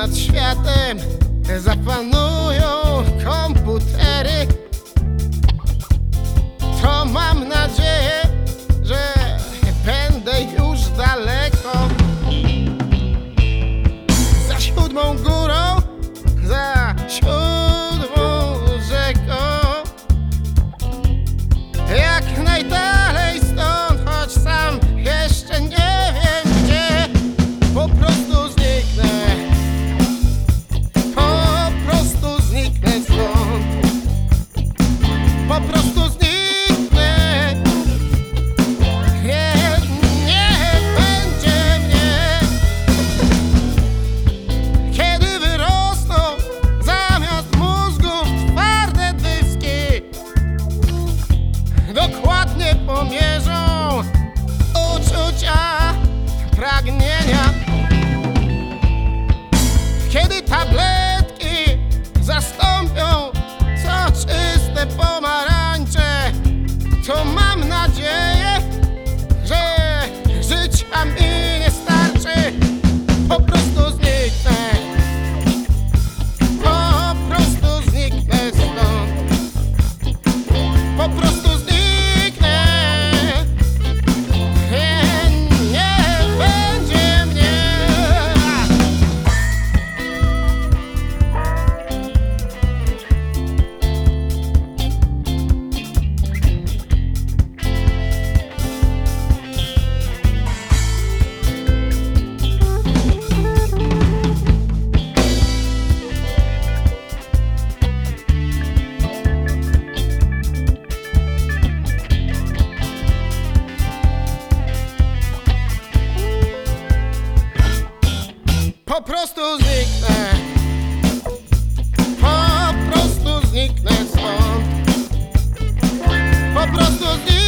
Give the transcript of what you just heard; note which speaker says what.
Speaker 1: nad światem zapanują komputery. nie pomierzą uczucia, pragnienia. Kiedy tablet Po prostu zniknę. Po prostu zniknę stąd. Po prostu zniknę.